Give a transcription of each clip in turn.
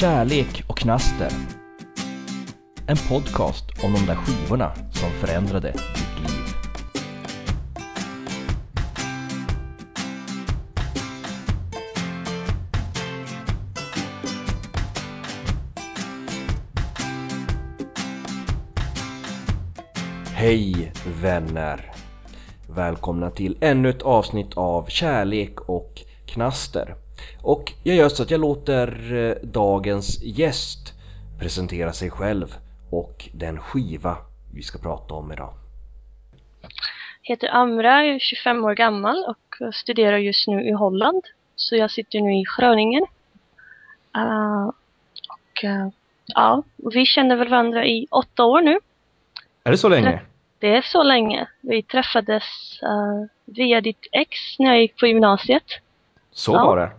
Kärlek och knaster. En podcast om de där skivorna som förändrade ditt liv. Hej vänner! Välkomna till ännu ett avsnitt av Kärlek och knaster. Och jag gör så att jag låter eh, dagens gäst presentera sig själv och den skiva vi ska prata om idag. heter Amra, jag är 25 år gammal och studerar just nu i Holland. Så jag sitter nu i Groningen. Uh, och uh, ja, vi känner väl varandra i åtta år nu. Är det så länge? Det är så länge. Vi träffades uh, via ditt ex när jag gick på gymnasiet. Så Ja. var det.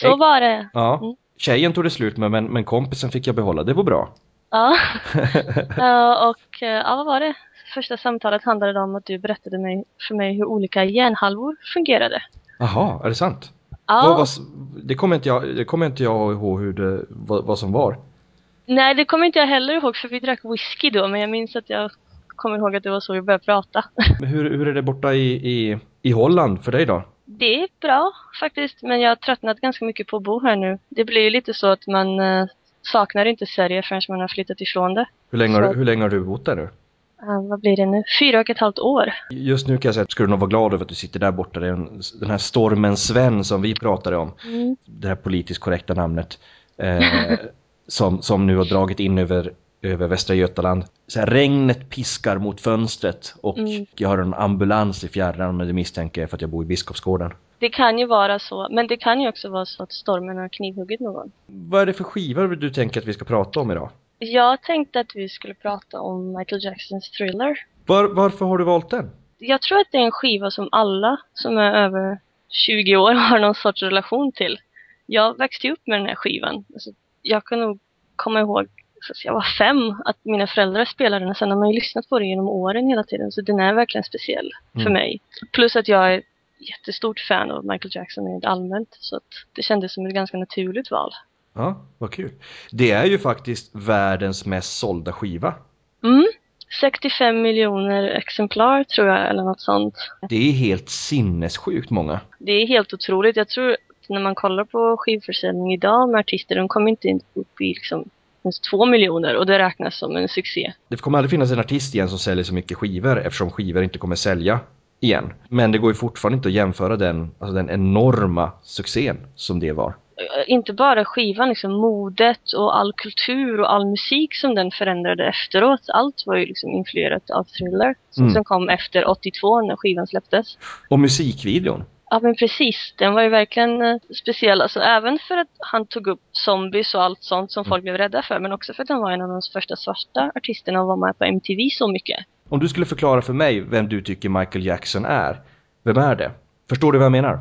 Så var det. Ja. Mm. Tjejen tog det slut med men, men kompisen fick jag behålla, det var bra. Ja. Och uh, ja, vad var det? Första samtalet handlade om att du berättade mig, för mig hur olika hjärnhalvor fungerade. Jaha, är det sant? Ja, Vad var, s- det kommer inte jag, det kommer inte jag ihåg hur det, vad, vad som var. Nej, det kommer inte jag heller ihåg för vi drack whisky då, men jag minns att jag kommer ihåg att det var så vi började prata. Hur, hur är det borta i, i, i Holland för dig då? Det är bra faktiskt, men jag har tröttnat ganska mycket på att bo här nu. Det blir ju lite så att man eh, saknar inte Sverige förrän man har flyttat ifrån det. Hur länge, har, Så- du- hur länge har du bott där nu? Eh, vad blir det nu? Fyra och ett halvt år. Just nu kan jag säga att skulle nog vara glad över att du sitter där borta. Det är en, den här stormen Sven som vi pratade om. Mm. Det här politiskt korrekta namnet. Eh, som, som nu har dragit in över, över Västra Götaland. Så här, regnet piskar mot fönstret och Mm. jag har en ambulans i fjärran men det misstänker jag för att jag bor i Biskopsgården. Det kan ju vara så, men det kan ju också vara så att stormen har knivhuggit någon. Vad är det för skivor du tänker att vi ska prata om idag? Jag tänkte att vi skulle prata om Michael Jacksons Thriller. Var, varför har du valt den? Jag tror att det är en skiva som alla som är över 20 år har någon sorts relation till. Jag växte upp med den här skivan. Alltså, jag kan nog komma ihåg jag var fem att mina föräldrar spelade den sen har man ju lyssnat på den genom åren hela tiden så den är verkligen speciell för Mm. mig. Plus att jag är jättestort fan av Michael Jackson rent allmänt så det kändes som ett ganska naturligt val. Ja, vad kul. Det är ju faktiskt världens mest sålda skiva. Mm. 65 miljoner exemplar tror jag eller något sånt. Det är helt sinnessjukt många. Det är helt otroligt. Jag tror när man kollar på skivförsäljning idag med artister, de kommer inte upp i liksom ens två miljoner och det räknas som en succé. Det kommer aldrig finnas en artist igen som säljer så mycket skivor eftersom skivor inte kommer sälja igen. Men det går ju fortfarande inte att jämföra den, alltså den enorma succén som det var. Eh, Inte bara skivan, liksom modet och all kultur och all musik som den förändrade efteråt. Allt var ju liksom influerat av Thriller som, Mm. som kom efter 82 när skivan släpptes. Och musikvideon. Ja men precis, den var ju verkligen eh, speciell. Alltså även för att han tog upp zombies och allt sånt som folk blev rädda för. Men också för att han var en av de första svarta artisterna och var med på MTV så mycket. Om du skulle förklara för mig vem du tycker Michael Jackson är, vem är det? Förstår du vad jag menar?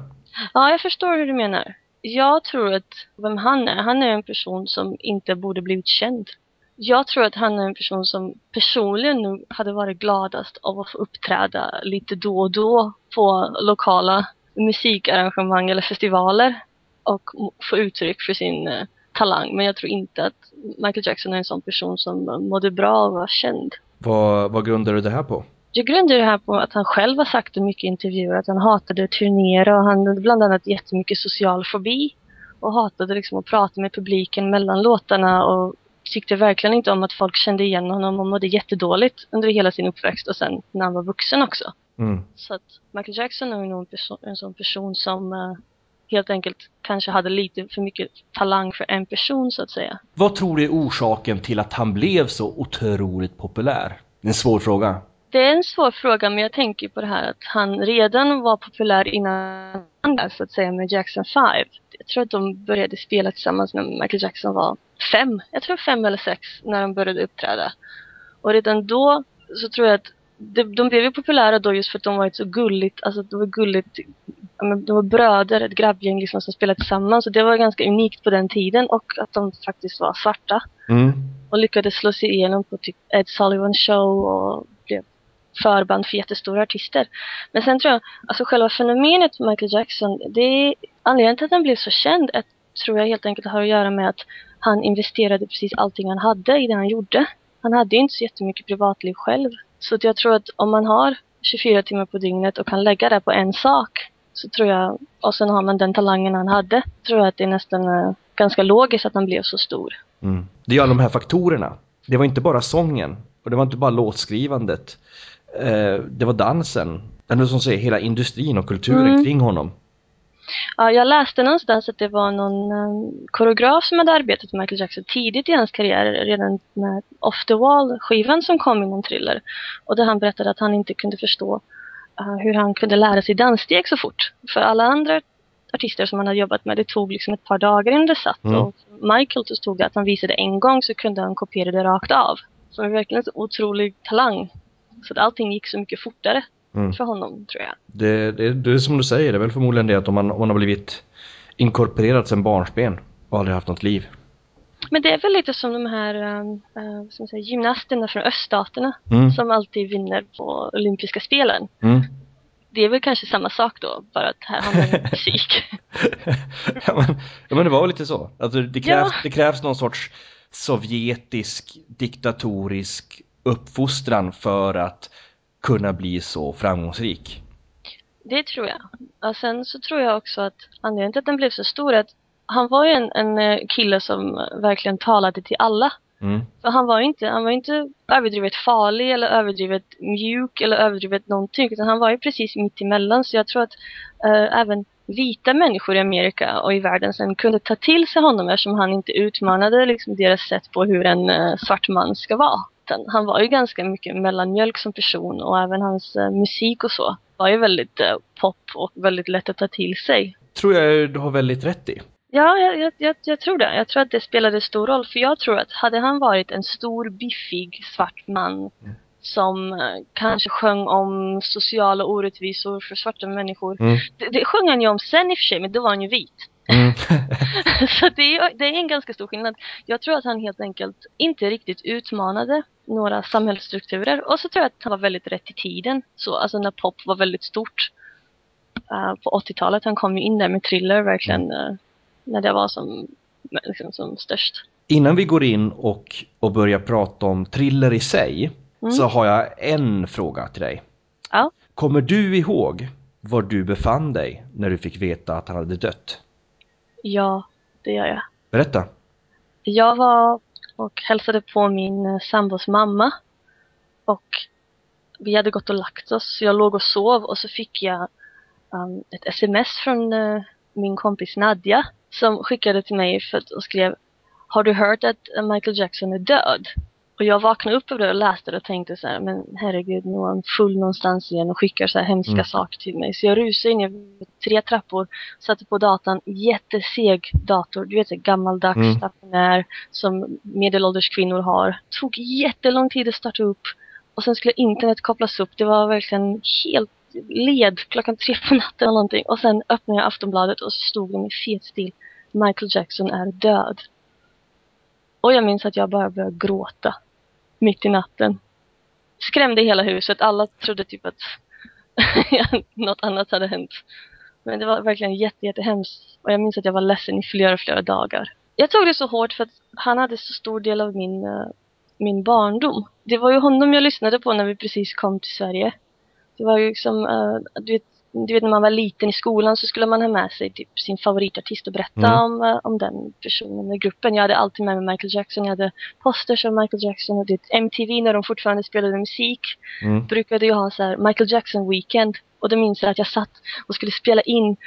Ja, jag förstår hur du menar. Jag tror att vem han är, han är en person som inte borde blivit känd. Jag tror att han är en person som personligen nu hade varit gladast av att få uppträda lite då och då på lokala musikarrangemang eller festivaler och få uttryck för sin eh, talang. Men jag tror inte att Michael Jackson är en sån person som eh, mådde bra av att vara känd. Vad, vad grundar du det här på? Jag grundar det här på att han själv har sagt i mycket intervjuer att han hatade att turnera och han hade bland annat jättemycket social fobi och hatade liksom att prata med publiken mellan låtarna och tyckte verkligen inte om att folk kände igen honom och mådde jättedåligt under hela sin uppväxt och sen när han var vuxen också. Mm. Så att Michael Jackson är nog en, perso- en sån person som eh, helt enkelt kanske hade lite för mycket talang för en person så att säga. Vad tror du är orsaken till att han blev så otroligt populär? Det är en svår fråga. Det är en svår fråga men jag tänker på det här att han redan var populär innan så att säga med Jackson 5. Jag tror att de började spela tillsammans när Michael Jackson var fem. Jag tror fem eller sex när de började uppträda. Och redan då så tror jag att de, de blev ju populära då just för att de var ett så gulligt, alltså det var gulligt, de var bröder, ett grabbgäng liksom som spelade tillsammans och det var ganska unikt på den tiden och att de faktiskt var svarta Mm. och lyckades slå sig igenom på typ Ed Sullivan show och blev förband för jättestora artister. Men sen tror jag, alltså själva fenomenet Michael Jackson, det är anledningen till att han blev så känd, att, tror jag helt enkelt har att göra med att han investerade precis allting han hade i det han gjorde. Han hade ju inte så jättemycket privatliv själv. Så att jag tror att om man har 24 timmar på dygnet och kan lägga det på en sak så tror jag, och sen har man den talangen han hade, tror jag att det är nästan uh, ganska logiskt att han blev så stor. Mm. Det är alla de här faktorerna. Det var inte bara sången och det var inte bara låtskrivandet. Eh, det var dansen, eller som säger hela industrin och kulturen mm. kring honom. Ja, jag läste någonstans att det var någon um, koreograf som hade arbetat med Michael Jackson tidigt i hans karriär, redan med Off the Wall-skivan som kom inom Thriller. Och där han berättade att han inte kunde förstå uh, hur han kunde lära sig danssteg så fort. För alla andra artister som han hade jobbat med, det tog liksom ett par dagar innan det satt. Mm. Och Michael så stod det att han visade en gång så kunde han kopiera det rakt av. Så det var verkligen en otrolig talang. Så att allting gick så mycket fortare mm. för honom tror jag. Det, det, det är som du säger, det är väl förmodligen det att om man, om man har blivit inkorporerad sedan barnsben och aldrig haft något liv. Men det är väl lite som de här uh, som säger, gymnasterna från öststaterna mm. som alltid vinner på olympiska spelen. Mm. Det är väl kanske samma sak då, bara att här handlar det om musik. ja, men, ja men det var väl lite så. Alltså, det, krävs, ja. det krävs någon sorts sovjetisk diktatorisk uppfostran för att kunna bli så framgångsrik. Det tror jag. Och sen så tror jag också att anledningen till att den blev så stor är att han var ju en, en eh, kille som verkligen talade till alla. Mm. För han var inte, han var inte överdrivet farlig eller överdrivet mjuk eller överdrivet någonting utan han var ju precis mitt emellan så jag tror att äh, även vita människor i Amerika och i världen sen kunde ta till sig honom eftersom han inte utmanade liksom deras sätt på hur en äh, svart man ska vara låten. Han var ju ganska mycket mellanmjölk som person och även hans uh, musik och så var ju väldigt uh, pop och väldigt lätt att ta till sig. Tror jag du har väldigt rätt i. Ja, jag, jag, jag, tror det. Jag tror att det spelade stor roll. För jag tror att hade han varit en stor, biffig, svart man mm. som uh, kanske sjöng om sociala orättvisor för svarta människor. Mm. Det, det sjöng han ju om sen i och för sig, men då var han ju vit. Mm. så det är, det är en ganska stor skillnad. Jag tror att han helt enkelt inte riktigt utmanade några samhällsstrukturer. Och så tror jag att han var väldigt rätt i tiden. Så, alltså när pop var väldigt stort uh, på 80-talet. Han kom ju in där med thriller verkligen uh, när det var som, liksom, som störst. Innan vi går in och, och börjar prata om thriller i sig mm. så har jag en fråga till dig. Ja. Kommer du ihåg var du befann dig när du fick veta att han hade dött? Ja, det gör jag. Berätta. Jag var och hälsade på min sambos mamma. Och vi hade gått och lagt oss. Jag låg och sov och så fick jag um, ett sms från uh, min kompis Nadja som skickade till mig för och skrev Har du hört att Michael Jackson är död? Och jag vaknade upp av det och läste det och tänkte så här, men herregud, nu är han full någonstans igen och skickar så här hemska mm. saker till mig. Så jag rusade ner tre trappor, satte på datan, jätteseg dator, du vet gammaldags mm. stationär som medelålders kvinnor har. Tog jättelång tid att starta upp och sen skulle internet kopplas upp. Det var verkligen helt led klockan tre på natten eller någonting. Och sen öppnade jag Aftonbladet och så stod det med fet stil Michael Jackson är död. Och jag minns att jag bara började gråta mitt i natten. Skrämde hela huset. Alla trodde typ att något annat hade hänt. Men det var verkligen jätte, jättehemskt. Och jag minns att jag var ledsen i flera, flera dagar. Jag tog det så hårt för att han hade så stor del av min, uh, min barndom. Det var ju honom jag lyssnade på när vi precis kom till Sverige. Det var ju liksom, uh, du vet, du vet när man var liten i skolan så skulle man ha med sig typ sin favoritartist och berätta mm. om, eh, om den personen i gruppen. Jag hade alltid med mig Michael Jackson. Jag hade posters av Michael Jackson och det MTV när de fortfarande spelade musik. Mm. Brukade jag ha så här Michael Jackson weekend. Och då minns jag att jag satt och skulle spela in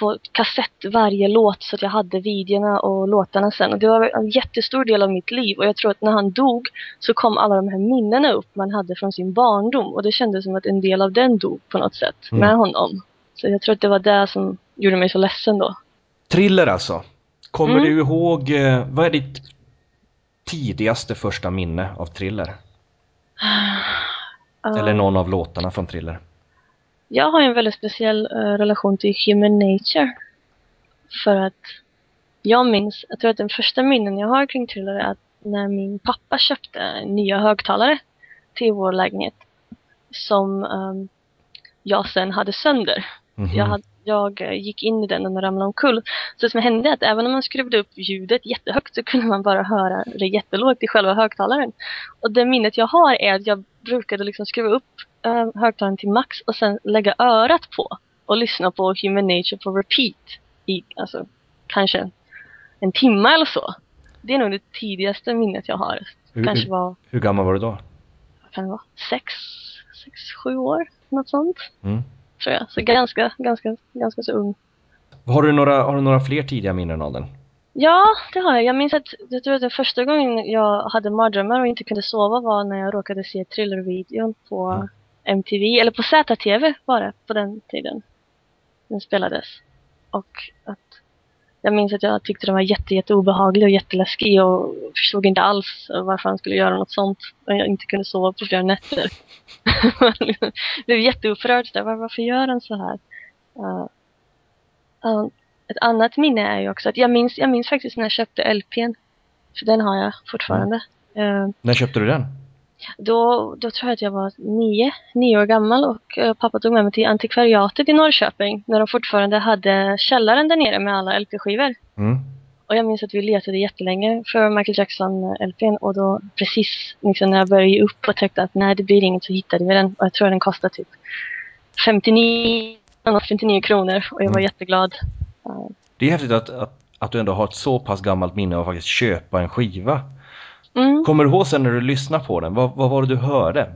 på kassett varje låt så att jag hade videorna och låtarna sen. Och det var en jättestor del av mitt liv och jag tror att när han dog så kom alla de här minnena upp man hade från sin barndom och det kändes som att en del av den dog på något sätt mm. med honom. Så jag tror att det var det som gjorde mig så ledsen då. Thriller alltså. Kommer mm. du ihåg, eh, vad är ditt tidigaste första minne av Thriller? Uh, Eller någon av låtarna från Thriller? Jag har en väldigt speciell uh, relation till Human Nature. För att jag minns, jag tror att den första minnen jag har kring Thriller är att när min pappa köpte nya högtalare till vår lägenhet som um, jag sen hade sönder. Mm -hmm. jag, hade, jag eh, gick in i den och den ramlade omkull. Så det som hände är att även om man skruvade upp ljudet jättehögt så kunde man bara höra det jättelågt i själva högtalaren. Och det minnet jag har är att jag brukade liksom skruva upp äh, högtalaren till max och sen lägga örat på och lyssna på Human Nature på repeat i alltså kanske en timme eller så. Det är nog det tidigaste minnet jag har. Hur, kanske var, hur gammal var du då? vad kan det vara, sex, sex, sju år, något sånt. Mm. Tror jag. Så ganska, ganska, ganska så ung. Har du, några, har du några fler tidiga minnen av den? Ja, det har jag. Jag minns att jag tror att den första gången jag hade mardrömmar och inte kunde sova var när jag råkade se thrillervideon på Mm. MTV, eller på ZTV var det på den tiden. Den spelades. Och att jag minns att jag tyckte den var jätte, jätte obehaglig och jätteläskig och förstod inte alls varför han skulle göra något sånt. Och jag inte kunde sova på flera nätter. jag blev jätteupprörd. så där, "Var- Varför gör han så här? Uh, uh, ett annat minne är ju också att jag minns, jag minns faktiskt när jag köpte LPn. För den har jag fortfarande. Eh, När köpte du den? Då, då tror jag att jag var nio, nio år gammal och eh, pappa tog med mig till antikvariatet i Norrköping när de fortfarande hade källaren där nere med alla LP-skivor. Mm. Och jag minns att vi letade jättelänge för Michael Jackson-LPn och då precis liksom, när jag började ge upp och tänkte att nej det blir inget så hittade vi den och jag tror den kostade typ 59, 59 kronor och jag var Mm. jätteglad. Det är häftigt att, att, att du ändå har ett så pass gammalt minne av att faktiskt köpa en skiva. Mm. Kommer du ihåg sen när du lyssnade på den? Vad, vad var det du hörde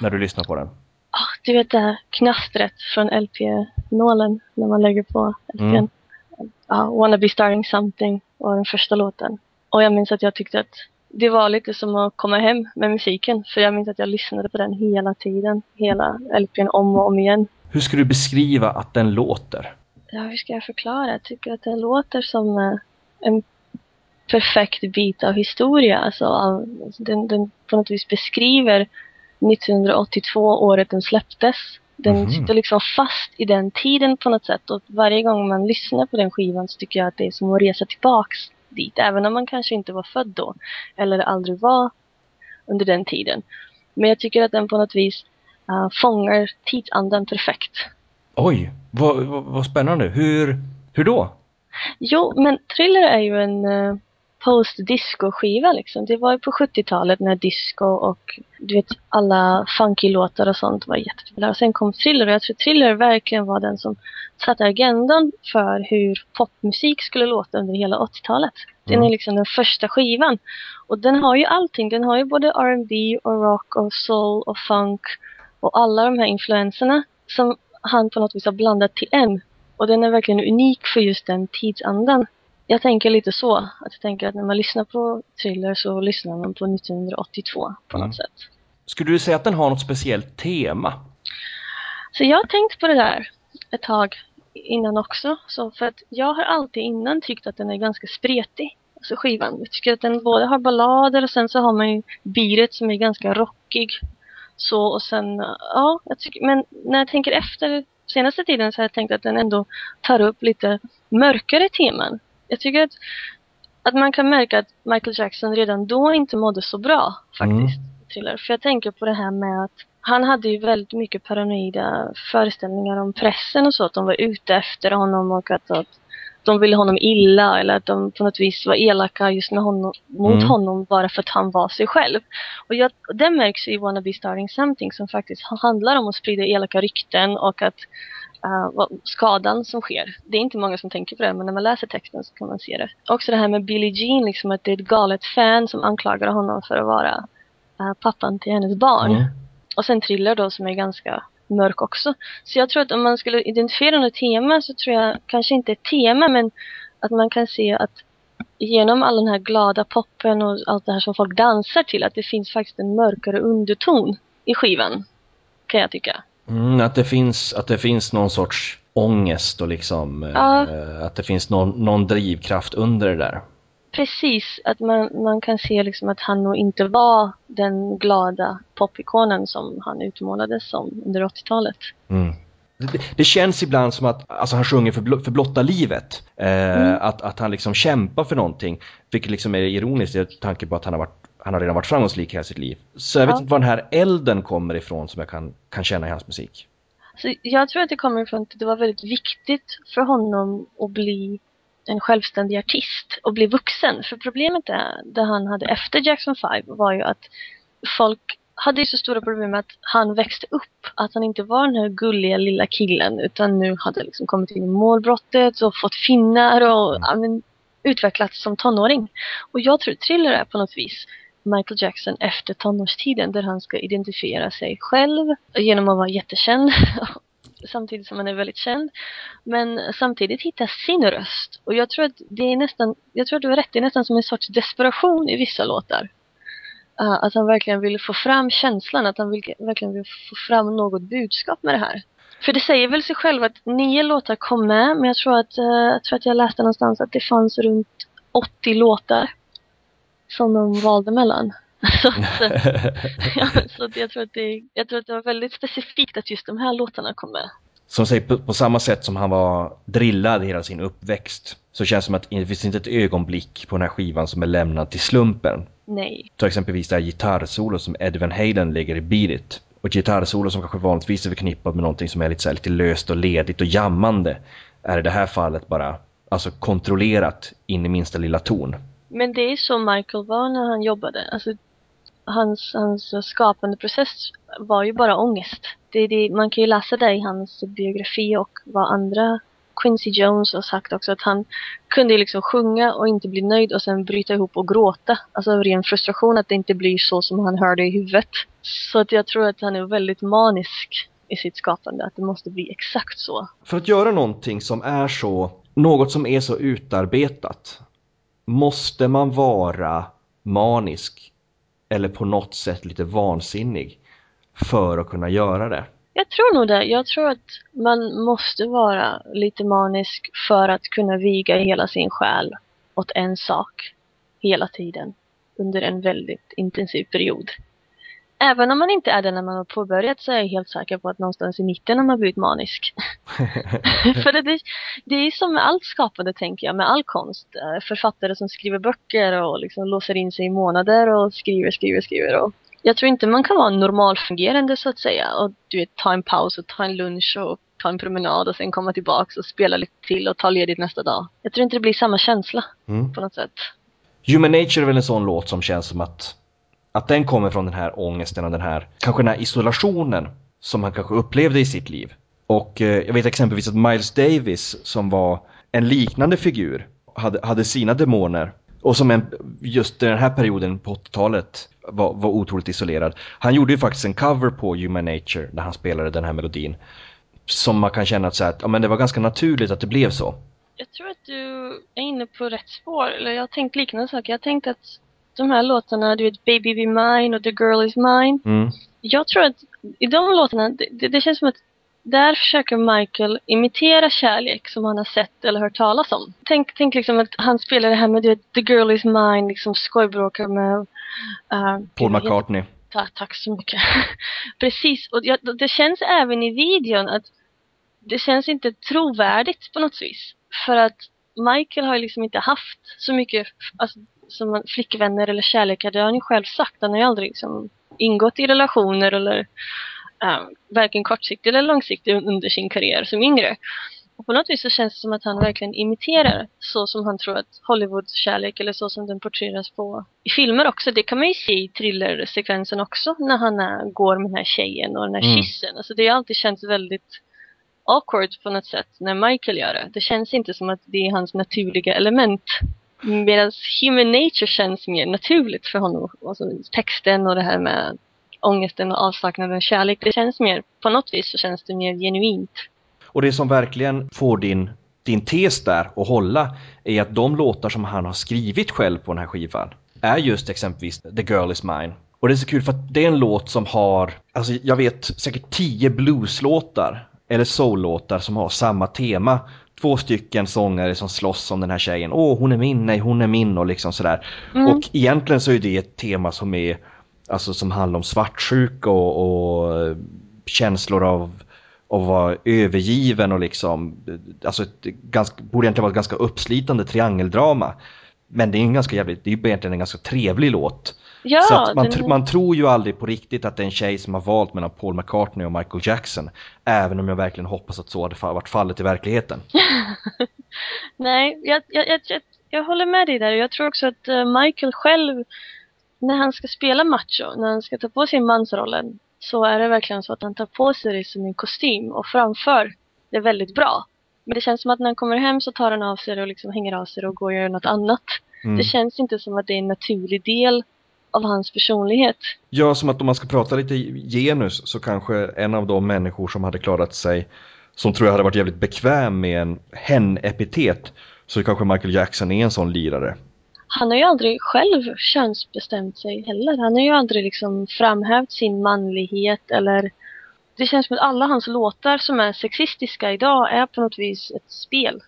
när du lyssnade på den? Ah, du vet det här knastret från LP-nålen när man lägger på LPn. Mm. Ja, Wanna be starting something var den första låten. Och jag minns att jag tyckte att det var lite som att komma hem med musiken. För jag minns att jag lyssnade på den hela tiden. Hela LPn om och om igen. Hur skulle du beskriva att den låter? Ja, hur ska jag förklara? Jag tycker att det låter som eh, en perfekt bit av historia. Alltså, av, den, den på något vis beskriver 1982, året den släpptes. Den Mhm. sitter liksom fast i den tiden på något sätt. Och varje gång man lyssnar på den skivan så tycker jag att det är som att resa tillbaks dit. Även om man kanske inte var född då. Eller aldrig var under den tiden. Men jag tycker att den på något vis eh, fångar tidsandan perfekt. Oj, vad, vad, vad spännande. Hur, hur då? Jo, men Thriller är ju en uh, post-disco-skiva liksom. Det var ju på 70-talet när disco och du vet alla funky-låtar och sånt var jättepopulära. Och sen kom Thriller och jag tror Thriller verkligen var den som satte agendan för hur popmusik skulle låta under hela 80-talet. Den Mm. är liksom den första skivan. Och den har ju allting. Den har ju både R&B och rock och soul och funk och alla de här influenserna som han på något vis har blandat till en. Och den är verkligen unik för just den tidsandan. Jag tänker lite så. Att jag tänker att när man lyssnar på Thriller så lyssnar man på 1982 på Mm. något sätt. Skulle du säga att den har något speciellt tema? Så jag har tänkt på det där ett tag innan också. Så för att jag har alltid innan tyckt att den är ganska spretig. Alltså skivan. Jag tycker att den både har ballader och sen så har man ju beatet som är ganska rockig. Så och sen, ja, jag tycker, men när jag tänker efter senaste tiden så har jag tänkt att den ändå tar upp lite mörkare teman. Jag tycker att, att man kan märka att Michael Jackson redan då inte mådde så bra faktiskt. Thriller. För jag tänker på det här med att han hade ju väldigt mycket paranoida föreställningar om pressen och så. Att de var ute efter honom och att, att de ville honom illa eller att de på något vis var elaka just med honom, mot Mm. honom bara för att han var sig själv. Och jag, det märks i Wanna Be Starting Something som faktiskt handlar om att sprida elaka rykten och att uh, vad- skadan som sker. Det är inte många som tänker på det men när man läser texten så kan man se det. Också det här med Billie Jean, liksom att det är ett galet fan som anklagar honom för att vara eh, pappan till hennes barn. Mm. Och sen Thriller då som är ganska mörk också. Så jag tror att om man skulle identifiera något tema så tror jag kanske inte ett tema men att man kan se att genom all den här glada poppen och allt det här som folk dansar till att det finns faktiskt en mörkare underton i skivan. Kan jag tycka. Mm, att, det finns, att det finns någon sorts ångest och liksom Ja. eh, att det finns någon, någon drivkraft under det där. Precis, att man, man kan se liksom att han nog inte var den glada popikonen som han utmålades som under 80-talet. Mm. Det, det känns ibland som att alltså han sjunger för, blo- för blotta livet. Eh, Mm. att, att han liksom kämpar för någonting. Vilket liksom är ironiskt i tanke på att han har, varit, han har redan varit framgångsrik hela sitt liv. Så jag vet Ja. inte var den här elden kommer ifrån som jag kan, kan känna i hans musik. Så jag tror att det kommer från att det var väldigt viktigt för honom att bli en självständig artist och bli vuxen. För problemet är, det han hade efter Jackson 5 var ju att folk hade ju så stora problem med att han växte upp. Att han inte var den här gulliga lilla killen utan nu hade liksom kommit in i målbrottet och fått finnar och ja, men, utvecklats som tonåring. Och jag tror Thriller är på något vis Michael Jackson efter tonårstiden där han ska identifiera sig själv genom att vara jättekänd samtidigt som han är väldigt känd. Men samtidigt hitta sin röst. Och jag tror att det är nästan, jag tror att du har rätt, det är nästan som en sorts desperation i vissa låtar. Uh, att han verkligen vill få fram känslan, att han vill, verkligen vill få fram något budskap med det här. För det säger väl sig själv att nio låtar kom med, men jag tror att, uh, jag, tror att jag läste någonstans att det fanns runt 80 låtar som de valde mellan. så, att, ja, så att jag, tror att det, jag tror att det var väldigt specifikt att just de här låtarna kom med. Som säger på, på, samma sätt som han var drillad hela sin uppväxt så känns det som att det finns inte ett ögonblick på den här skivan som är lämnad till slumpen. Nej. Ta exempelvis det här gitarrsolo som Ed Van Halen lägger i Beat It. Och ett gitarrsolo som kanske vanligtvis är förknippat med någonting som är lite, så här, lite löst och ledigt och jammande är i det här fallet bara alltså kontrollerat in i minsta lilla ton. Men det är så Michael var när han jobbade. Alltså, hans, hans skapande process var ju bara ångest. Det, det, man kan ju läsa det i hans biografi och vad andra Quincy Jones har sagt också att han kunde liksom sjunga och inte bli nöjd och sen bryta ihop och gråta. Alltså av ren frustration att det inte blir så som han hörde i huvudet. Så att jag tror att han är väldigt manisk i sitt skapande, att det måste bli exakt så. För att göra någonting som är så, något som är så utarbetat, måste man vara manisk eller på något sätt lite vansinnig för att kunna göra det? Jag tror nog det. Jag tror att man måste vara lite manisk för att kunna viga hela sin själ åt en sak hela tiden under en väldigt intensiv period. Även om man inte är det när man har påbörjat så är jag helt säker på att någonstans i mitten har man blivit manisk. För det, det är som med allt skapande tänker jag, med all konst. Eh, författare som skriver böcker och liksom låser in sig i månader och skriver, skriver, skriver. Och jag tror inte man kan vara normalfungerande så att säga och du vet, ta en paus och ta en lunch och ta en promenad och sen komma tillbaks och spela lite till och ta ledigt nästa dag. Jag tror inte det blir samma känsla mm. på något sätt. Human Nature är väl en sån låt som känns som att att den kommer från den här ångesten och den här, kanske den här isolationen som han kanske upplevde i sitt liv. Och eh, jag vet exempelvis att Miles Davis som var en liknande figur hade, hade sina demoner och som en, just den här perioden på 80-talet var, var otroligt isolerad. Han gjorde ju faktiskt en cover på Human Nature där han spelade den här melodin. Som man kan känna att, så att ja, men det var ganska naturligt att det blev så. Jag tror att du är inne på rätt spår. Eller jag har tänkt liknande saker. Jag har tänkt att de här låtarna, du vet Baby Be Mine och The Girl Is Mine. Mm. Jag tror att i de låtarna, det, det, känns som att där försöker Michael imitera kärlek som han har sett eller hört talas om. Tänk, tänk liksom att han spelar det här med du vet, The Girl Is Mine, liksom skojbråkar med... Uh, Paul McCartney. Tack, tack så mycket. Precis, och jag, det känns även i videon att det känns inte trovärdigt på något vis. För att Michael har liksom inte haft så mycket, alltså som flickvänner eller kärlekar, det har han ju själv sagt. Han har ju aldrig liksom ingått i relationer eller äh, varken kortsiktigt eller långsiktigt under sin karriär som yngre. Och på något vis så känns det som att han verkligen imiterar så som han tror att Hollywood-kärlek eller så som den porträtteras på i filmer också. Det kan man ju se i thrillersekvensen också när han är, går med den här tjejen och den här mm. kyssen. Alltså det har alltid känts väldigt awkward på något sätt när Michael gör det. Det känns inte som att det är hans naturliga element Medan Human Nature känns mer naturligt för honom. Alltså texten och det här med ångesten och avsaknaden av kärlek. Det känns mer, på något vis så känns det mer genuint. Och det som verkligen får din, din tes där att hålla är att de låtar som han har skrivit själv på den här skivan är just exempelvis The Girl Is Mine. Och det är så kul för att det är en låt som har, alltså jag vet säkert tio blueslåtar eller soul-låtar som har samma tema två stycken sångare som slåss om den här tjejen. Åh, hon är min, nej hon är min och liksom sådär. Mm. Och egentligen så är det ett tema som är, alltså som handlar om svartsjuka och, och känslor av att vara övergiven och liksom, alltså ett ganska, borde egentligen vara ett ganska uppslitande triangeldrama. Men det är en ganska jävligt, det är egentligen en ganska trevlig låt. Ja, så man, den- man tror ju aldrig på riktigt att det är en tjej som har valt mellan Paul McCartney och Michael Jackson. Även om jag verkligen hoppas att så hade varit fallet i verkligheten. Nej, jag, jag, jag, jag, jag håller med dig där. Jag tror också att eh, Michael själv, när han ska spela macho, när han ska ta på sig mansrollen, så är det verkligen så att han tar på sig det som en kostym och framför det väldigt bra. Men det känns som att när han kommer hem så tar han av sig det och liksom hänger av sig det och går och gör något annat. Mm. Det känns inte som att det är en naturlig del av hans personlighet. Ja, som att om man ska prata lite genus så kanske en av de människor som hade klarat sig som tror jag hade varit jävligt bekväm med en hen-epitet så kanske Michael Jackson är en sån lirare. Han har ju aldrig själv könsbestämt sig heller. Han har ju aldrig liksom framhävt sin manlighet eller det känns som att alla hans låtar som är sexistiska idag är på något vis ett spel.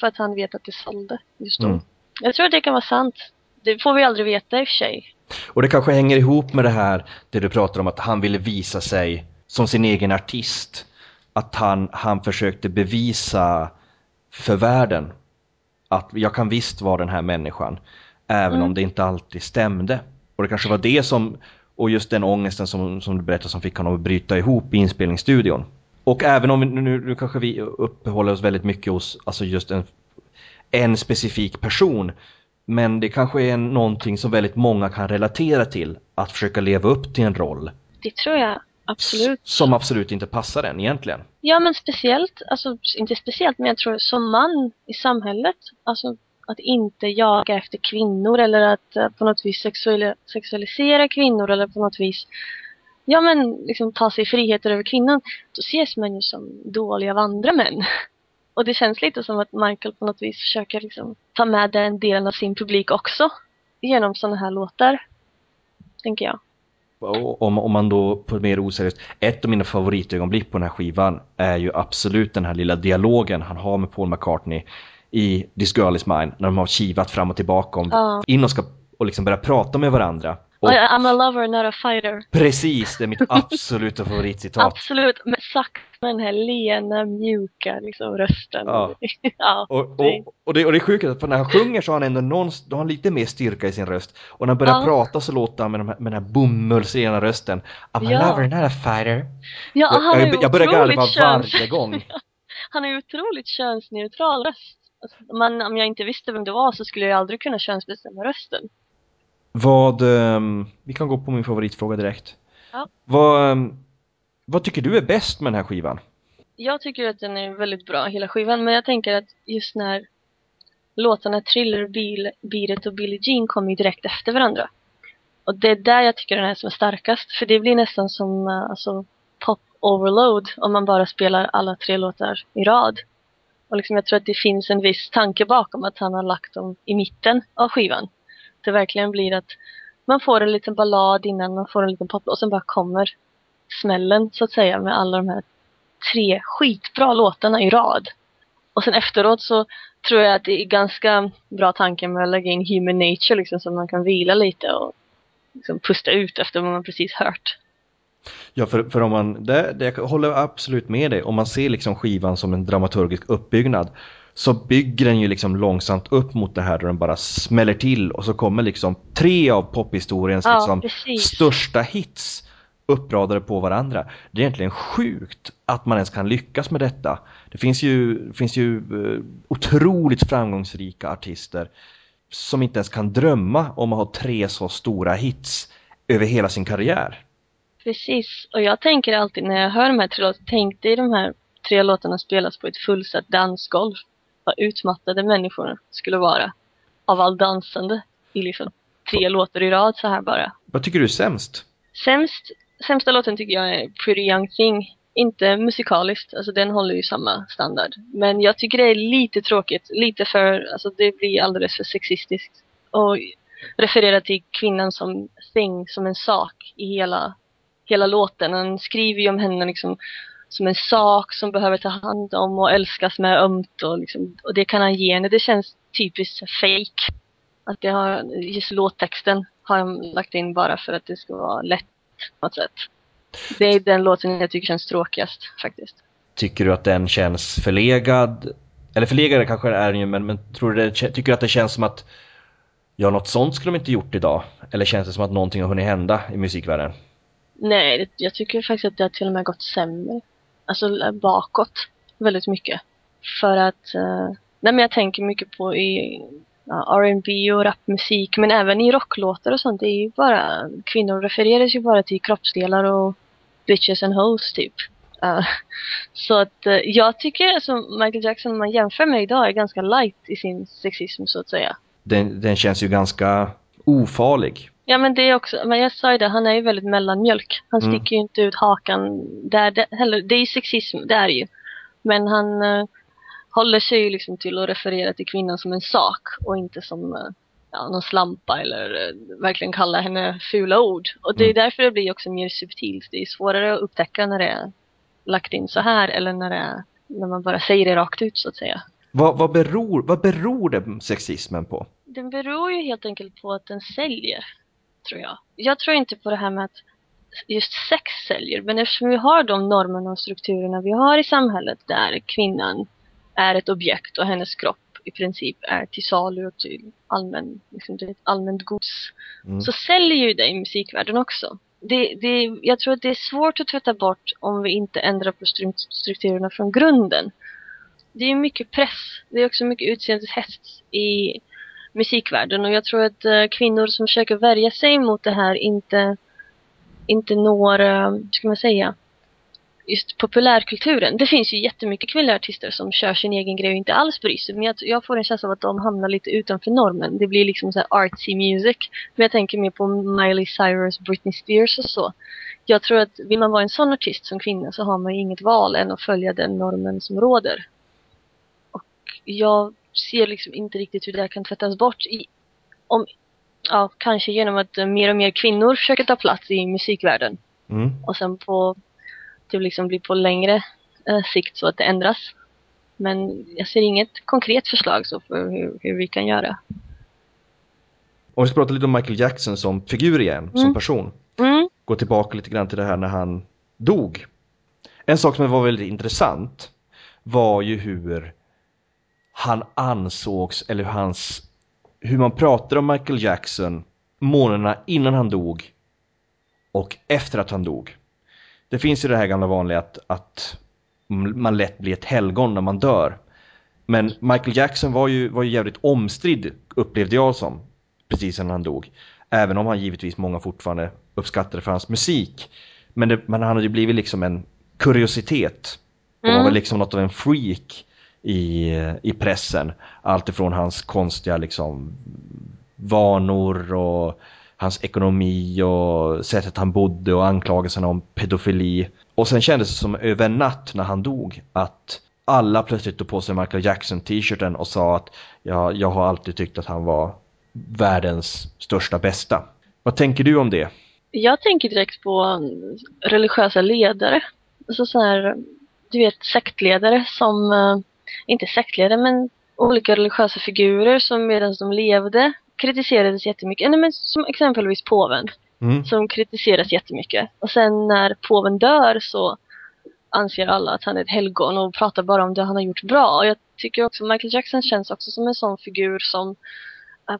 För att han vet att det sålde just då. Mm. Jag tror att det kan vara sant. Det får vi aldrig veta i och för sig. Och det kanske hänger ihop med det här, det du pratar om att han ville visa sig som sin egen artist. Att han, han försökte bevisa för världen att jag kan visst vara den här människan. Även Mm. om det inte alltid stämde. Och det kanske var det som, och just den ångesten som, som du berättade som fick honom att bryta ihop i inspelningsstudion. Och även om vi, nu, nu kanske vi uppehåller oss väldigt mycket hos alltså just en, en specifik person. Men det kanske är någonting som väldigt många kan relatera till. Att försöka leva upp till en roll. Det tror jag absolut. Som absolut inte passar en egentligen. Ja men speciellt, alltså inte speciellt men jag tror som man i samhället, alltså att inte jaga efter kvinnor eller att eh, på något vis sexuali- sexualisera kvinnor eller på något vis ja men liksom ta sig friheter över kvinnan, då ses man ju som dålig av andra män. Och det känns lite som att Michael på något vis försöker liksom ta med den delen av sin publik också genom sådana här låtar. Tänker jag. Om, om man då på ett mer oseriöst, ett av mina favoritögonblick på den här skivan är ju absolut den här lilla dialogen han har med Paul McCartney i This Girl Is Mine när de har kivat fram och tillbaka om Ja. in och ska och liksom börja prata med varandra. Och I'm a lover, not a fighter. precis, det är mitt absoluta favoritcitat. Absolut, men sakta med den här lena, mjuka liksom, rösten. Ja. ja. Och, och, och, det, och det är sjukt, för när han sjunger så har han ändå någon, då har han lite mer styrka i sin röst. Och när han börjar Ja. prata så låter han med, de här, med den här bomullsena rösten. I'm a Ja. lover, not a fighter. ja, han har jag, jag, jag börjar garva varje gång. Han ju otroligt könsneutral röst. Alltså, man, om jag inte visste vem det var så skulle jag aldrig kunna könsbestämma rösten. Vad, ehm, vi kan gå på min favoritfråga direkt. Ja. Vad, ehm, vad tycker du är bäst med den här skivan? Jag tycker att den är väldigt bra, hela skivan, men jag tänker att just när låtarna Thriller, Bil, Beat och Billie Jean kommer ju direkt efter varandra. Och det är där jag tycker den är som är starkast, för det blir nästan som eh, alltså, pop overload om man bara spelar alla tre låtar i rad. Och liksom, jag tror att det finns en viss tanke bakom att han har lagt dem i mitten av skivan. Det verkligen blir att man får en liten ballad innan, man får en liten pop och sen bara kommer smällen så att säga med alla de här tre skitbra låtarna i rad. Och sen efteråt så tror jag att det är ganska bra tanke med att lägga in human nature liksom så att man kan vila lite och liksom pusta ut efter vad man precis hört. Ja, för, för om man, det, det, jag håller absolut med dig. Om man ser liksom skivan som en dramaturgisk uppbyggnad så bygger den ju liksom långsamt upp mot det här där den bara smäller till och så kommer liksom tre av pophistoriens Ja, liksom precis. största hits uppradade på varandra. Det är egentligen sjukt att man ens kan lyckas med detta. Det finns ju, finns ju eh, otroligt framgångsrika artister som inte ens kan drömma om att ha tre så stora hits över hela sin karriär. Precis. Och jag tänker alltid när jag hör de här tre låtarna, tänk dig de här tre låtarna spelas på ett fullsatt dansgolv. Vad utmattade människor skulle vara av all dansande i liksom tre låtar i rad så här bara. Vad tycker du är sämst? Sämst, sämsta låten tycker jag är Pretty Young Thing. Inte musikaliskt, alltså den håller ju samma standard. Men jag tycker det är lite tråkigt, lite för, alltså det blir alldeles för sexistiskt. Och referera till kvinnan som thing, som en sak i hela, hela låten. Han skriver ju om henne liksom som en sak som behöver ta hand om och älskas med ömt och, liksom, och det kan han ge henne. Det känns typiskt fake. Att det har, just låttexten har jag lagt in bara för att det ska vara lätt på något sätt. Det är den låten jag tycker känns tråkigast faktiskt. Tycker du att den känns förlegad? Eller förlegad kanske är den ju, men, men tror du det, tycker du att det känns som att Ja, något sånt skulle de inte gjort idag. Eller känns det som att någonting har hunnit hända i musikvärlden? Nej, jag tycker faktiskt att det har till och med gått sämre. Alltså bakåt väldigt mycket. För att, uh, nej men jag tänker mycket på i uh, R&B och rapmusik men även i rocklåtar och sånt. Det är ju bara, kvinnor refereras ju bara till kroppsdelar och bitches and hoes typ. Uh, så att uh, jag tycker alltså Michael Jackson, om man jämför med idag, är ganska light i sin sexism så att säga. Den, den känns ju ganska ofarlig. Ja men det är också, men jag sa ju det, han är ju väldigt mellanmjölk. Han mm. sticker ju inte ut hakan där det, heller. Det är ju sexism, det är ju. Men han uh, håller sig ju liksom till att referera till kvinnan som en sak och inte som uh, ja, någon slampa eller uh, verkligen kalla henne fula ord. Och det är mm. därför det blir också mer subtilt. Det är svårare att upptäcka när det är lagt in så här eller när, det är, när man bara säger det rakt ut så att säga. Vad, vad, beror, vad beror det sexismen på? Den beror ju helt enkelt på att den säljer, tror jag. Jag tror inte på det här med att just sex säljer, men eftersom vi har de normerna och strukturerna vi har i samhället där kvinnan är ett objekt och hennes kropp i princip är till salu och till allmän, liksom, till allmänt gods. Mm. Så säljer ju det i musikvärlden också. Det, det, jag tror att det är svårt att tvätta bort om vi inte ändrar på strukturerna från grunden. Det är mycket press. Det är också mycket utseendeshets i musikvärlden och jag tror att uh, kvinnor som försöker värja sig mot det här inte, inte når, uh, ska man säga, just populärkulturen. Det finns ju jättemycket kvinnliga artister som kör sin egen grej och inte alls bryr sig. Men jag, jag, får en känsla av att de hamnar lite utanför normen. Det blir liksom så här artsy music. Men jag tänker mer på Miley Cyrus, Britney Spears och så. Jag tror att vill man vara en sån artist som kvinna så har man ju inget val än att följa den normen som råder. Och jag ser liksom inte riktigt hur det här kan tvättas bort. I, om, ja, kanske genom att mer och mer kvinnor försöker ta plats i musikvärlden. Mm. Och sen på det liksom blir på längre eh, sikt så att det ändras. Men jag ser inget konkret förslag så för hur, hur vi kan göra. Om vi ska prata lite om Michael Jackson som figur igen, mm. som person. Mm. Gå tillbaka lite grann till det här när han dog. En sak som var väldigt intressant var ju hur han ansågs, eller hur hans hur man pratade om Michael Jackson månaderna innan han dog och efter att han dog. Det finns ju det här gamla vanliga att, att man lätt blir ett helgon när man dör. Men Michael Jackson var ju, var ju jävligt omstridd upplevde jag som precis innan han dog. Även om han givetvis många fortfarande uppskattade för hans musik. Men, det, men han hade ju blivit liksom en kuriositet. Och mm. var väl liksom något av en freak i, i pressen. Alltifrån hans konstiga liksom vanor och hans ekonomi och sättet han bodde och anklagelserna om pedofili. Och sen kändes det som över en natt när han dog att alla plötsligt tog på sig Michael Jackson t-shirten och sa att ja, jag har alltid tyckt att han var världens största bästa. Vad tänker du om det? Jag tänker direkt på religiösa ledare. Alltså så här, du vet sektledare som, eh, inte sektledare men olika religiösa figurer som medan de levde kritiserades jättemycket. Nej, men som exempelvis påven. Mm. Som kritiseras jättemycket. Och sen när påven dör så anser alla att han är ett helgon och pratar bara om det han har gjort bra. Och jag tycker också Michael Jackson känns också som en sån figur som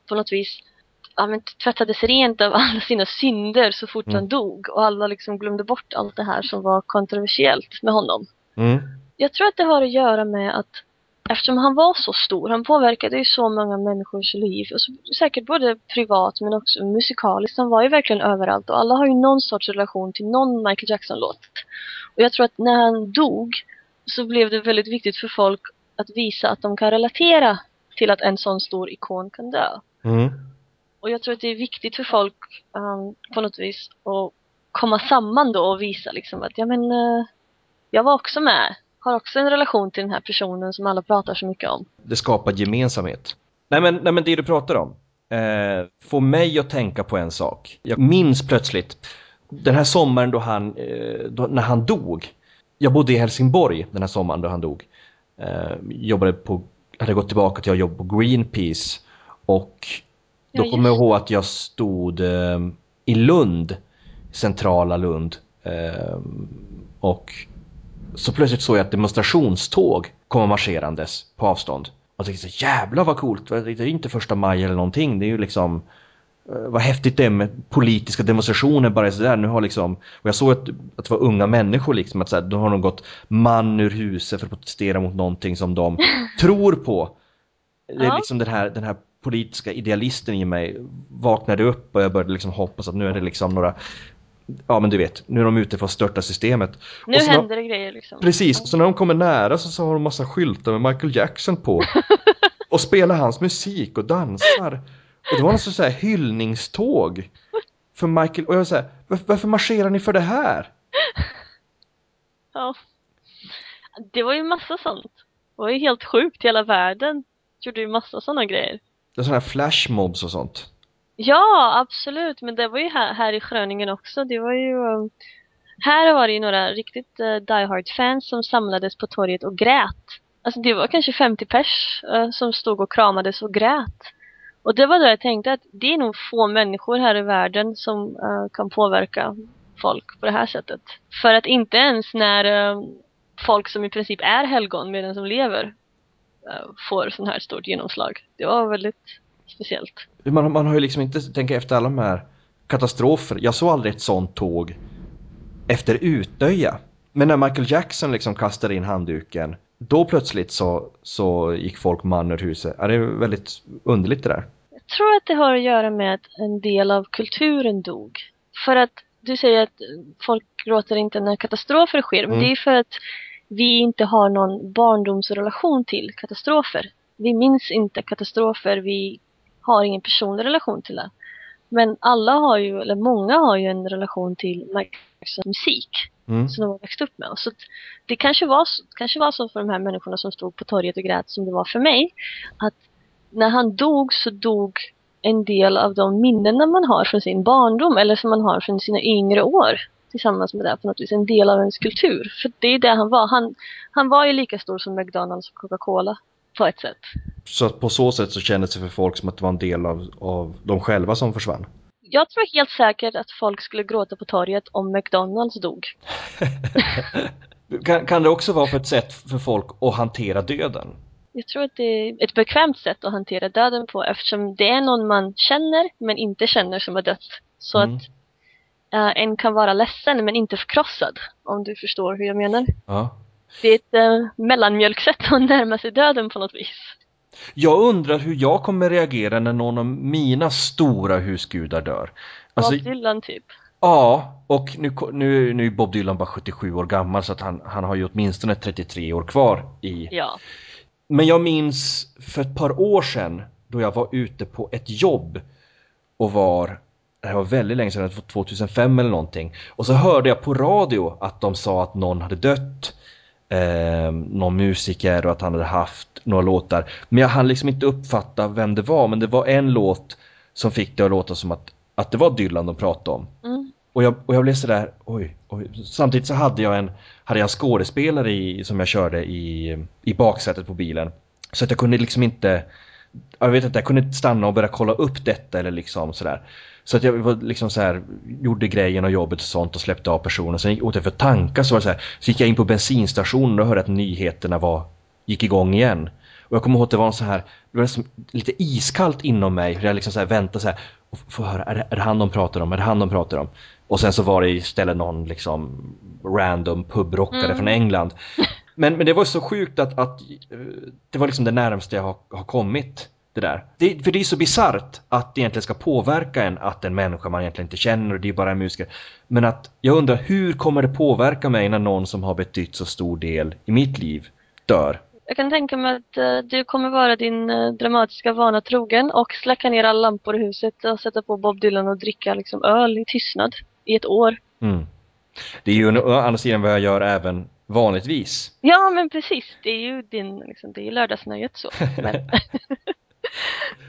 på något vis ja, men, tvättades rent av alla sina synder så fort mm. han dog. Och alla liksom glömde bort allt det här som var kontroversiellt med honom. Mm. Jag tror att det har att göra med att eftersom han var så stor, han påverkade ju så många människors liv. Och så, säkert både privat men också musikaliskt. Han var ju verkligen överallt och alla har ju någon sorts relation till någon Michael Jackson-låt. Och jag tror att när han dog så blev det väldigt viktigt för folk att visa att de kan relatera till att en sån stor ikon kan dö. Mm. Och jag tror att det är viktigt för folk um, på något vis att komma samman då och visa liksom att ja men uh, jag var också med har också en relation till den här personen som alla pratar så mycket om. Det skapar gemensamhet. Nej men, nej, men det du pratar om eh, får mig att tänka på en sak. Jag minns plötsligt den här sommaren då han, eh, då, när han dog. Jag bodde i Helsingborg den här sommaren då han dog. Eh, jobbade på, hade gått tillbaka till att jobba på Greenpeace och då ja, kommer jag ihåg att jag stod eh, i Lund, centrala Lund eh, och så plötsligt såg jag ett demonstrationståg komma marscherandes på avstånd. Man tänker så jävla vad coolt, det är inte första maj eller någonting, det är ju liksom eh, vad häftigt det är med politiska demonstrationer bara sådär. Nu har liksom, och jag såg att, att det var unga människor liksom, att så här, då har de gått man ur huset för att protestera mot någonting som de tror på. Det är liksom den här, den här politiska idealisten i mig vaknade upp och jag började liksom hoppas att nu är det liksom några, ja men du vet, nu är de ute för att störta systemet. Nu händer det grejer liksom. Precis, så när de kommer nära så, så har de massa skyltar med Michael Jackson på. och spelar hans musik och dansar. Och det var något så här hyllningståg. För Michael, och jag var så här, varför, varför marscherar ni för det här? Ja. Det var ju massa sånt. Det var ju helt sjukt, hela världen gjorde ju massa sådana grejer. Det är sådana här flashmobs och sånt. Ja, absolut, men det var ju här, här i Skröningen också. Det var ju... um, Här var det ju några riktigt eh, uh, Die Hard-fans som samlades på torget och grät. Alltså det var kanske 50 pers uh, som stod och kramades och grät. Och det var då jag tänkte att det är nog få människor här i världen som uh, kan påverka folk på det här sättet. För att inte ens när uh, folk som i princip är helgon medan de lever får sån här stort genomslag. Det var väldigt speciellt. Man, man har ju liksom inte, tänka efter alla de här katastrofer. Jag såg aldrig ett sånt tåg efter Utöja. Men när Michael Jackson liksom kastade in handduken, då plötsligt så, så gick folk man ur huset. Ja, det är väldigt underligt det där. Jag tror att det har att göra med att en del av kulturen dog. För att du säger att folk gråter inte när katastrofer sker, men Mm. det är för att vi inte har någon barndomsrelation till katastrofer. Vi minns inte katastrofer, vi har ingen personlig relation till det. Men alla har ju, eller många har ju en relation till Jacksons musik Mm. som de har växt upp med. Så det kanske var, så- kanske var så för de här människorna som stod på torget och grät som det var för mig. Att när han dog så dog en del av de minnena man har från sin barndom eller som man har från sina yngre år tillsammans med det på något vis. En del av ens kultur. För det är det han var. Han, han var ju lika stor som McDonalds och Coca-Cola på ett sätt. Så på så sätt så kändes det för folk som att det var en del av, av de själva som försvann. Jag tror helt säkert att folk skulle gråta på torget om McDonalds dog. Kan, kan det också vara för ett sätt för folk att hantera döden? Jag tror att det är ett bekvämt sätt att hantera döden på eftersom det är någon man känner men inte känner som har dött. Så Mm. att eh, en kan vara ledsen men inte förkrossad. Om du förstår hur jag menar. Ja. Det är ett uh, mellanmjölksätt att närma sig döden på något vis. Jag undrar hur jag kommer reagera när någon av mina stora husgudar dör. Alltså, Bob Dylan typ. ja, och nu, nu, nu är Bob Dylan bara 77 år gammal så att han, han har ju åtminstone 33 år kvar i... Ja. Men jag minns för ett par år sedan då jag var ute på ett jobb och var, det var väldigt länge sedan, det var 2005 eller någonting. Och så hörde jag på radio att de sa att någon hade dött, eh, någon musiker och att han hade haft några låtar. Men jag hann liksom inte uppfatta vem det var, men det var en låt som fick det att låta som att, att det var Dylan de pratade om. Mm. Och jag, och jag blev sådär, oj, oj. Samtidigt så hade jag en, hade jag en skådespelare i, som jag körde i, i baksätet på bilen. Så att jag kunde liksom inte, jag vet inte, jag kunde inte stanna och börja kolla upp detta eller liksom sådär. Så att jag var liksom så här, gjorde grejen och jobbet och sånt och släppte av personen. Sen gick- åt jag för att tanka så var det så här, så gick jag in på bensinstationen och hörde att nyheterna var, gick igång igen. Och jag kommer ihåg att det var en så här, det var liksom lite iskallt inom mig. Hur jag liksom så här väntade så här, och få höra, är det, är det han de pratar om? Är det han de pratar om? Och sen så var det istället någon liksom random pubrockare Mm. från England. Men, men det var så sjukt att, att eh, det var liksom det närmaste jag har, har kommit det där. Det, för det är så bisarrt att det egentligen ska påverka en att en människa man egentligen inte känner och det är bara en musiker. Men att jag undrar hur kommer det påverka mig när någon som har betytt så stor del i mitt liv dör? Jag kan tänka mig att eh, du kommer vara din eh, dramatiska vana trogen och släcka ner alla lampor i huset och sätta på Bob Dylan och dricka liksom öl i tystnad i ett år. Mm. Det är ju å andra sidan vad jag gör även vanligtvis. Ja, men precis. Det är ju din, liksom, det är lördagsnöjet så. Men...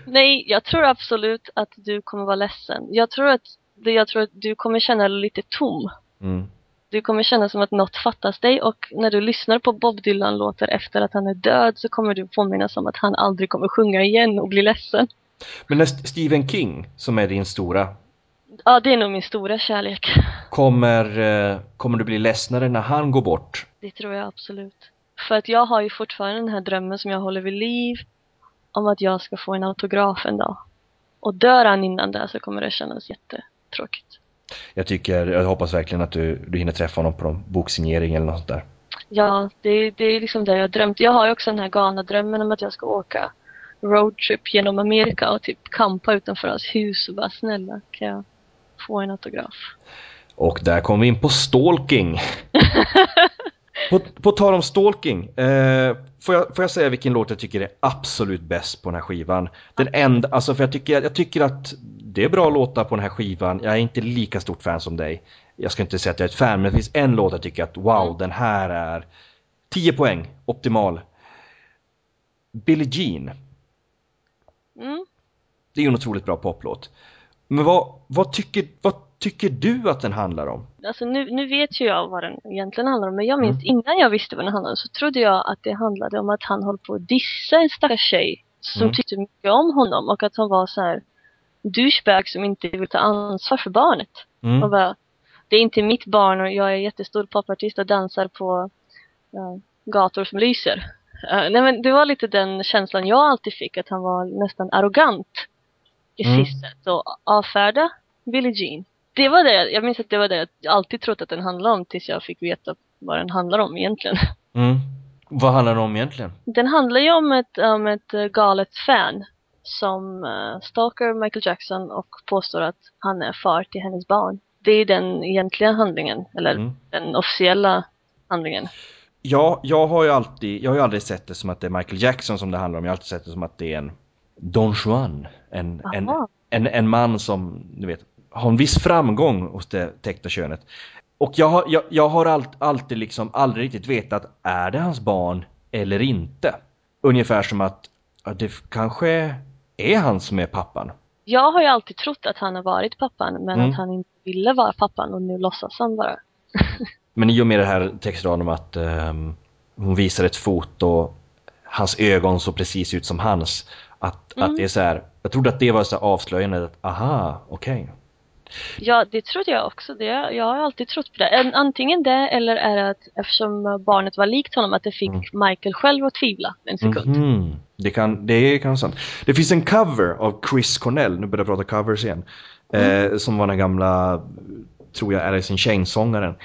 Nej, jag tror absolut att du kommer vara ledsen. Jag tror att, det- jag tror att du kommer känna dig lite tom. Mm. Du kommer känna som att något fattas dig och när du lyssnar på Bob Dylan-låtar efter att han är död så kommer du påminnas om att han aldrig kommer sjunga igen och bli ledsen. Men Stephen King, som är din stora, Ja, det är nog min stora kärlek. kommer, eh, kommer du bli ledsnare när han går bort? Det tror jag absolut. För att jag har ju fortfarande den här drömmen som jag håller vid liv. Om att jag ska få en autograf en dag. Och dör han innan det så kommer det kännas jättetråkigt. Jag tycker, jag hoppas verkligen att du, du hinner träffa honom på någon boksignering eller något sånt där. Ja, det, det är liksom det jag drömt. Jag har ju också den här galna drömmen om att jag ska åka roadtrip genom Amerika och typ kampa utanför hans hus och bara snälla kan jag få en autograf? Och där kommer vi in på stalking. på, på tal om stalking. Eh, får, jag, får jag säga vilken låt jag tycker är absolut bäst på den här skivan? Den enda, alltså för jag tycker, jag tycker att det är bra låtar på den här skivan. Jag är inte lika stort fan som dig. Jag ska inte säga att jag är ett fan, men det finns en låt jag tycker att wow, mm. den här är 10 poäng, optimal. Billie Jean. Mm. Det är ju en otroligt bra poplåt. Men vad, vad, tycker, vad tycker du att den handlar om? Alltså nu, nu vet ju jag vad den egentligen handlar om, men jag minns mm. innan jag visste vad den handlade om så trodde jag att det handlade om att han höll på att dissa en stackars tjej som mm. tyckte mycket om honom och att han var så här douchebag som inte vill ta ansvar för barnet. Mm. Och bara, det är inte mitt barn och jag är jättestor popartist och dansar på uh, gator som lyser. Uh, nej men det var lite den känslan jag alltid fick, att han var nästan arrogant i mm. och avfärda Billie Jean. Det var det, jag minns att det var det jag alltid trott att den handlade om tills jag fick veta vad den handlar om egentligen. Mm. Vad handlar den om egentligen? Den handlar ju om ett, om ett eh, galet fan som uh, stalker Michael Jackson och påstår att han är far till hennes barn. Det är den egentliga handlingen, eller mm. den officiella handlingen. Ja, jag har ju alltid, jag har ju aldrig sett det som att det är Michael Jackson som det handlar om. Jag har alltid sett det som att det är en Don Juan. En, en, en, en man som, du vet, har en viss framgång hos det täckta könet. Och jag har, jag, jag har allt, alltid liksom aldrig riktigt vetat, är det hans barn eller inte? Ungefär som att, att det kanske är han som är pappan. Jag har ju alltid trott att han har varit pappan, men mm. att han inte ville vara pappan och nu låtsas han vara. men i och med det här textraden om att um, hon visar ett foto, hans ögon såg precis ut som hans. Att, mm. att det är så här, jag trodde att det var så avslöjande, att aha, okej. Okay. Ja, det trodde jag också. Det, jag har alltid trott på det. Antingen det eller är det att eftersom barnet var likt honom att det fick mm. Michael själv att tvivla en sekund. Mm. Det kan, det kan sant. Det finns en cover av Chris Cornell, nu börjar jag prata covers igen, mm. eh, som var den gamla, tror jag, Alice in Chains-sångaren.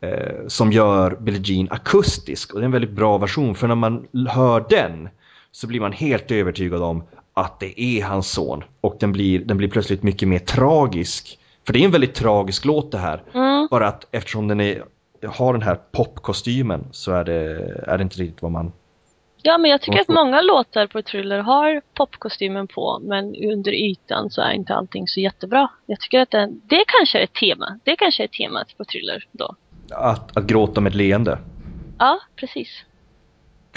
Eh, som gör Billie Jean akustisk och det är en väldigt bra version för när man hör den så blir man helt övertygad om att det är hans son. Och den blir, den blir plötsligt mycket mer tragisk. För det är en väldigt tragisk låt det här. Mm. Bara att eftersom den är, har den här popkostymen så är det, är det inte riktigt vad man... Ja, men jag tycker att många låtar på Thriller har popkostymen på, men under ytan så är inte allting så jättebra. Jag tycker att den, det kanske är ett tema. Det kanske är temat på Thriller då. Att, att gråta med ett leende? Ja, precis.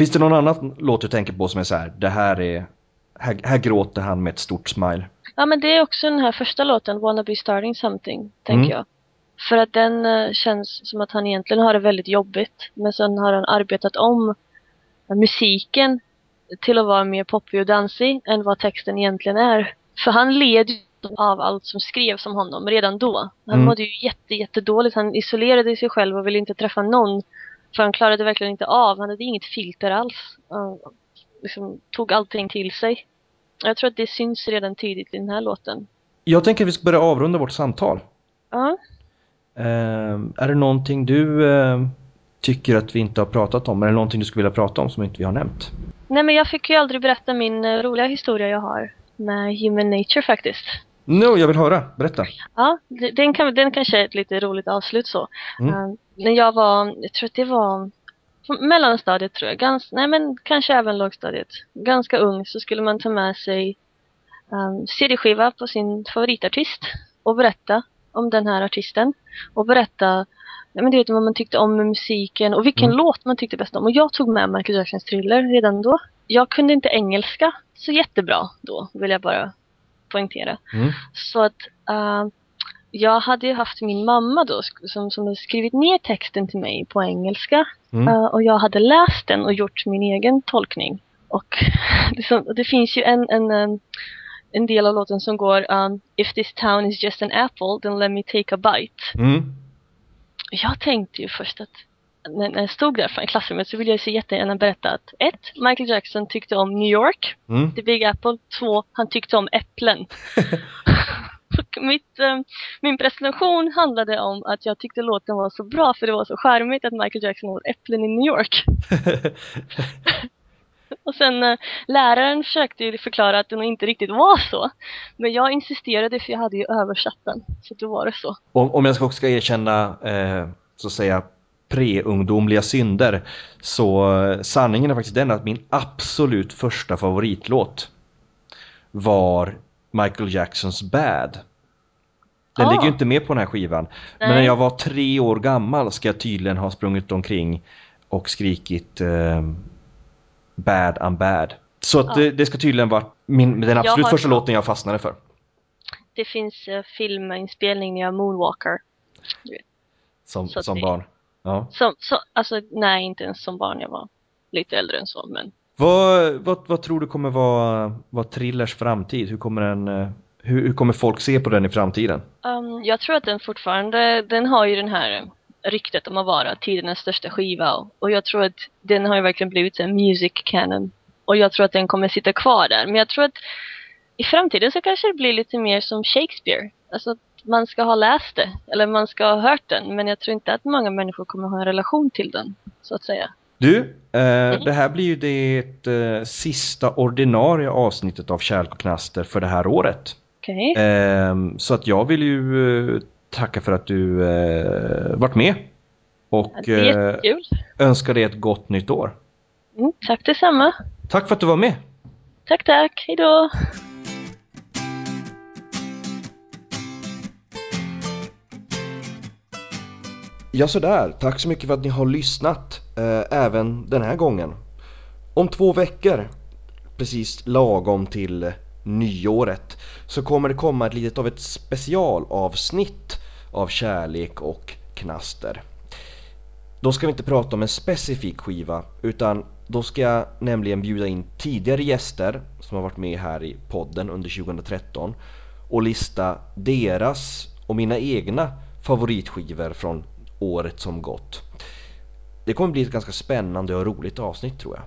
Finns det någon annan låt du tänker på som är så här, det här är här, här gråter han med ett stort smile. Ja men det är också den här första låten, Wanna Be Starting Something, tänker mm. jag. För att den uh, känns som att han egentligen har det väldigt jobbigt. Men sen har han arbetat om musiken till att vara mer poppig och dansig än vad texten egentligen är. För han led av allt som skrevs om honom redan då. Han mm. mådde ju jätte, jättedåligt. Han isolerade sig själv och ville inte träffa någon. För han klarade verkligen inte av. Han hade inget filter alls. Uh, liksom tog allting till sig. Jag tror att det syns redan tidigt i den här låten. Jag tänker att vi ska börja avrunda vårt samtal. Ja. Uh, är det någonting du uh, tycker att vi inte har pratat om? Är det någonting du skulle vilja prata om som inte vi har nämnt? Nej, men jag fick ju aldrig berätta min uh, roliga historia jag har med Human Nature faktiskt. No, jag vill höra. Berätta. Ja, den, kan, den kanske är ett lite roligt avslut så. Mm. när jag var, jag tror att det var mellanstadiet tror jag, Gans, nej men kanske även lågstadiet. Ganska ung så skulle man ta med sig um, CD-skiva på sin favoritartist och berätta om den här artisten. Och berätta nej men du vet, vad man tyckte om med musiken och vilken mm. låt man tyckte bäst om. Och jag tog med Michael Jacksons Thriller redan då. Jag kunde inte engelska så jättebra då, vill jag bara poängtera. Mm. Så att uh, jag hade ju haft min mamma då som, som skrivit ner texten till mig på engelska. Mm. Uh, och jag hade läst den och gjort min egen tolkning. Och det, det finns ju en, en, en, en, del av låten som går um, If this town is just an apple, then let me take a bite. Mm. Jag tänkte ju först att när jag stod där i klassrummet så ville jag så jättegärna berätta att ett, Michael Jackson tyckte om New York, Mm. The Big Apple. Två, han tyckte om äpplen. Och Mitt, eh, min presentation handlade om att jag tyckte låten var så bra för det var så charmigt att Michael Jackson åt äpplen i New York. Och sen eh, läraren försökte förklara att det nog inte riktigt var så. Men jag insisterade för jag hade ju översatt den. Så då var det så. Om, om jag ska också erkänna, eh, så säga, pre-ungdomliga synder så eh, sanningen är faktiskt den att min absolut första favoritlåt var Michael Jacksons Bad. Den Ah. ligger ju inte med på den här skivan. Men Nej. när jag var tre år gammal ska jag tydligen ha sprungit omkring och skrikit eh, Bad I'm bad. Så att Ja. det, det ska tydligen vara min, den absolut första låten jag fastnade för. Det finns eh, filminspelning när jag moonwalkar. Som, som det- barn. Ja. Som, så, alltså nej inte ens som barn, jag var lite äldre än så men Vad, vad, vad tror du kommer vara, vara Thrillers framtid? Hur kommer, den, eh, hur, hur kommer folk se på den i framtiden? um, jag tror att den fortfarande, den har ju den här eh, ryktet om att vara tidernas största skiva och, och jag tror att den har ju verkligen blivit en music canon och jag tror att den kommer sitta kvar där men jag tror att i framtiden så kanske det blir lite mer som Shakespeare. Alltså man ska ha läst det eller man ska ha hört den men jag tror inte att många människor kommer ha en relation till den så att säga. Du, eh, det här blir ju det eh, sista ordinarie avsnittet av Kärlek och Knaster för det här året. Okej? Ehm, så att jag vill ju eh, tacka för att du eh, varit med. Och är eh, önskar dig ett gott nytt år. Mm, tack detsamma. Tack för att du var med! Tack tack, hejdå! Ja sådär, tack så mycket för att ni har lyssnat eh, även den här gången. Om två veckor, precis lagom till eh, nyåret, så kommer det komma ett litet av ett specialavsnitt av Kärlek och Knaster. Då ska vi inte prata om en specifik skiva utan då ska jag nämligen bjuda in tidigare gäster som har varit med här i podden under 2013 och lista deras och mina egna favoritskivor från året som gått. Det kommer bli ett ganska spännande och roligt avsnitt tror jag.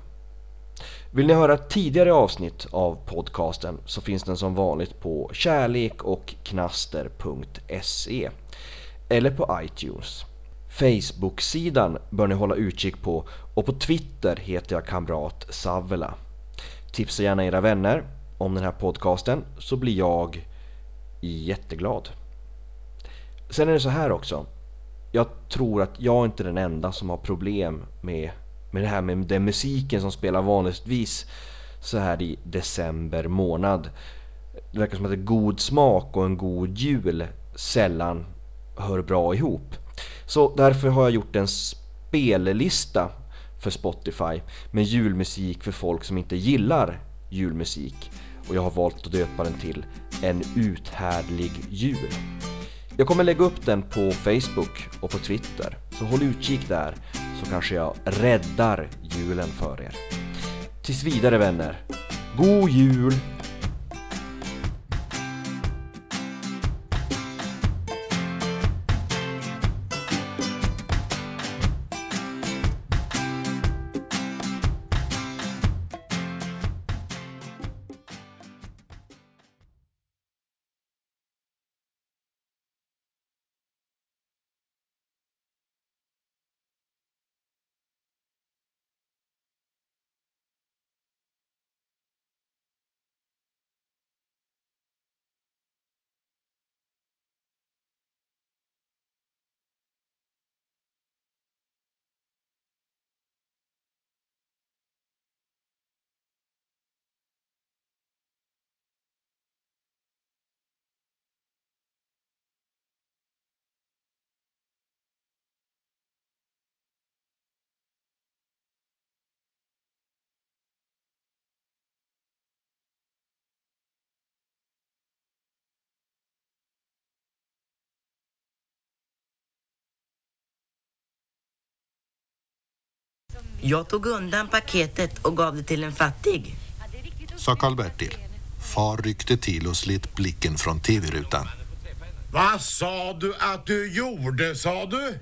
Vill ni höra tidigare avsnitt av podcasten så finns den som vanligt på kärlekochknaster.se eller på iTunes. Facebook-sidan bör ni hålla utkik på och på Twitter heter jag kamrat Savela. Tipsa gärna era vänner om den här podcasten så blir jag jätteglad. Sen är det så här också. Jag tror att jag inte är den enda som har problem med, med det här med den musiken som spelar vanligtvis så här i december månad. Det verkar som att en god smak och en god jul sällan hör bra ihop. Så därför har jag gjort en spellista för Spotify med julmusik för folk som inte gillar julmusik och jag har valt att döpa den till En uthärdlig jul. Jag kommer lägga upp den på Facebook och på Twitter, så håll utkik där så kanske jag räddar julen för er. Tills vidare vänner, God Jul! Jag tog undan paketet och gav det till en fattig. sa Karl-Bertil. Far ryckte till och slet blicken från tv-rutan. Vad sa du att du gjorde, sa du?